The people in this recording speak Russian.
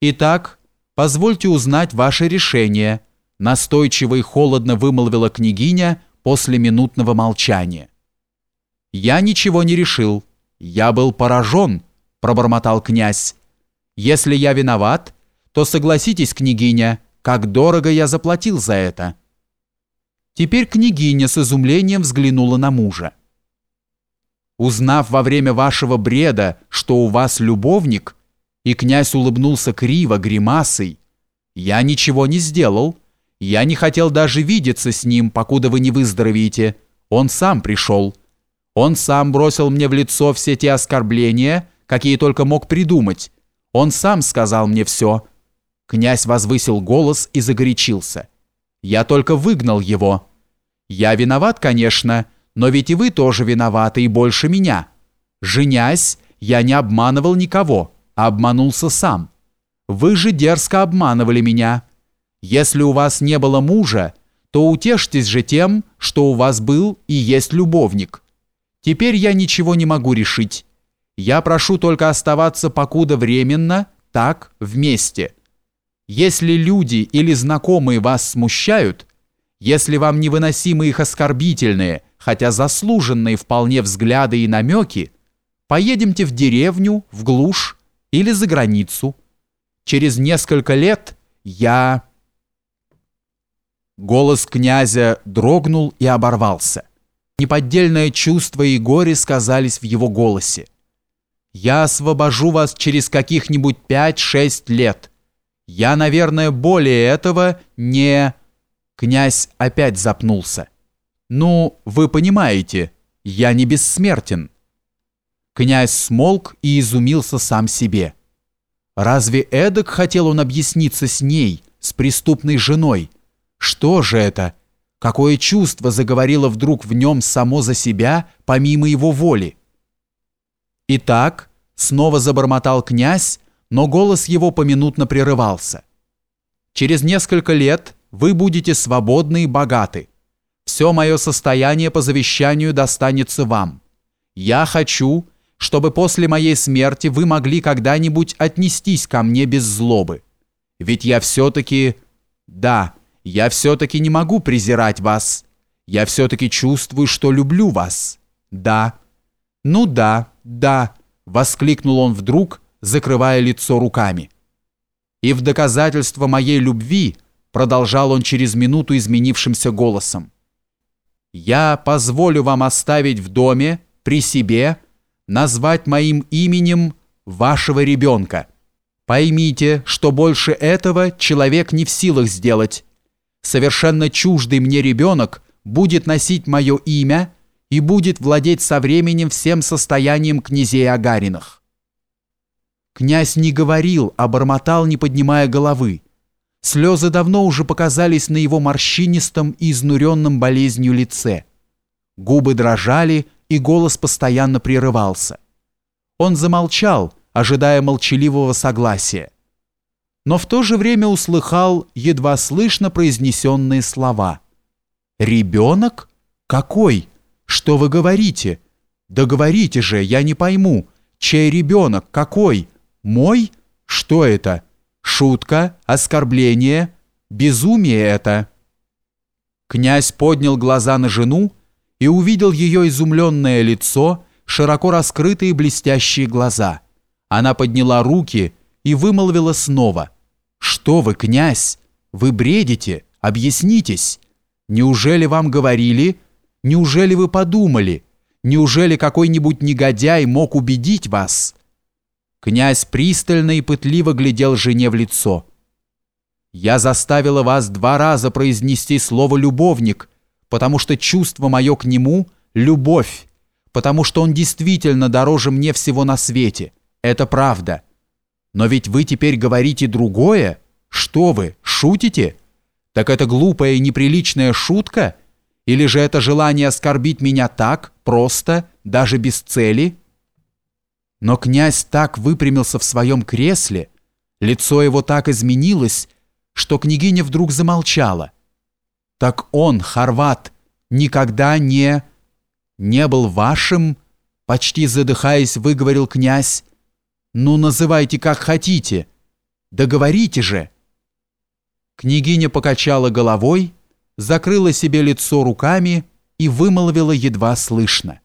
Итак, позвольте узнать ваше решение, настойчиво и холодно вымолвила княгиня после минутного молчания. Я ничего не решил. Я был поражен, пробормотал князь. Если я виноват, то согласитесь, княгиня, как дорого я заплатил за это. Теперь княгиня с изумлением взглянула на мужа. Узнав во время вашего бреда, что у вас любовник, и князь улыбнулся криво, гримасой, я ничего не сделал, я не хотел даже видеться с ним, покуда вы не выздоровеете. Он сам пришел. Он сам бросил мне в лицо все те оскорбления, какие только мог придумать. Он сам сказал мне все. Князь возвысил голос и загорячился. Я только выгнал его. Я виноват, конечно, но ведь и вы тоже виноваты и больше меня. Женясь, я не обманывал никого, обманулся сам. Вы же дерзко обманывали меня. Если у вас не было мужа, то утешьтесь же тем, что у вас был и есть любовник. Теперь я ничего не могу решить. Я прошу только оставаться покуда временно, так, вместе. Если люди или знакомые вас смущают, если вам невыносимы их оскорбительные, хотя заслуженные вполне взгляды и намеки, поедемте в деревню, в глушь или за границу. Через несколько лет я... Голос князя дрогнул и оборвался. Неподдельное чувство и горе сказались в его голосе. «Я освобожу вас через каких-нибудь пять-шесть лет. Я, наверное, более этого не...» Князь опять запнулся. «Ну, вы понимаете, я не бессмертен». Князь смолк и изумился сам себе. Разве эдак хотел он объясниться с ней, с преступной женой? Что же это? Какое чувство заговорило вдруг в нем само за себя, помимо его воли? Итак, снова забормотал князь, но голос его поминутно прерывался. Через несколько лет вы будете свободны и богаты. Все мое состояние по завещанию достанется вам. Я хочу, чтобы после моей смерти вы могли когда-нибудь отнестись ко мне без злобы. Ведь я все-таки... Да, я все-таки не могу презирать вас. Я все-таки чувствую, что люблю вас. Да. Ну да, да, воскликнул он вдруг, закрывая лицо руками. И в доказательство моей любви, продолжал он через минуту изменившимся голосом, я позволю вам оставить в доме, при себе, назвать моим именем вашего ребенка. Поймите, что больше этого человек не в силах сделать, совершенно чуждый мне ребенок будет носить мое имя и будет владеть со временем всем состоянием князей Агариных. Князь не говорил, а бормотал, не поднимая головы. Слезы давно уже показались на его морщинистом и изнуренном болезнью лице. Губы дрожали, и голос постоянно прерывался. Он замолчал, ожидая молчаливого согласия но в то же время услыхал едва слышно произнесенные слова. «Ребенок? Какой? Что вы говорите? Да говорите же, я не пойму. Чей ребенок? Какой? Мой? Что это? Шутка? Оскорбление? Безумие это?» Князь поднял глаза на жену и увидел ее изумленное лицо, широко раскрытые блестящие глаза. Она подняла руки и вымолвила снова – «Что вы, князь? Вы бредите? Объяснитесь. Неужели вам говорили? Неужели вы подумали? Неужели какой-нибудь негодяй мог убедить вас?» Князь пристально и пытливо глядел жене в лицо. «Я заставила вас два раза произнести слово «любовник», потому что чувство мое к нему — любовь, потому что он действительно дороже мне всего на свете. Это правда. Но ведь вы теперь говорите другое. Что вы, шутите? Так это глупая и неприличная шутка? Или же это желание оскорбить меня так, просто, даже без цели? Но князь так выпрямился в своем кресле, лицо его так изменилось, что княгиня вдруг замолчала. Так он, хорват, никогда не... не был вашим, почти задыхаясь, выговорил князь, ну, называйте как хотите. Договорите же!» Княгиня покачала головой, закрыла себе лицо руками и вымолвила едва слышно.